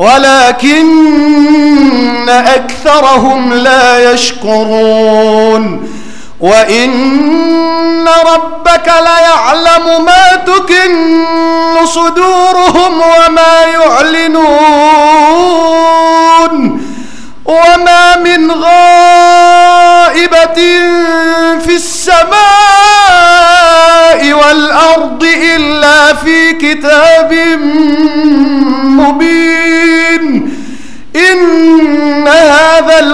ولكن أكثرهم لا يشكرون. وإن ربك ليعلم ما تكن صدورهم وما يعلنون. وما من غائبة في السماء والأرض إلا في كتاب مبين إن هذا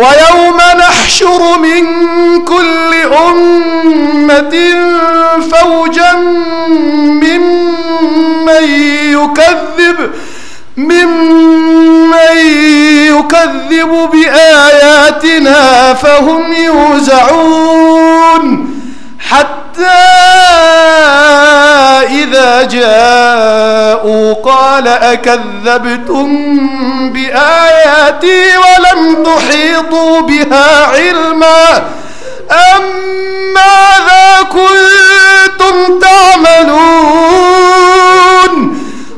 ويوم نحشر من كل أمة فوجا ممن يكذب ممن يكذب بآياتنا فهم يوزعون. حتى إذا جاءوا قال أكذبتم بآياتي؟ أحيطوا بها علما أم ماذا كنتم تعملون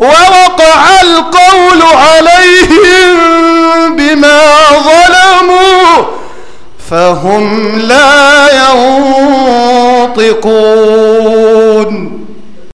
ووقع القول عليهم بما ظلموا فهم لا ينطقون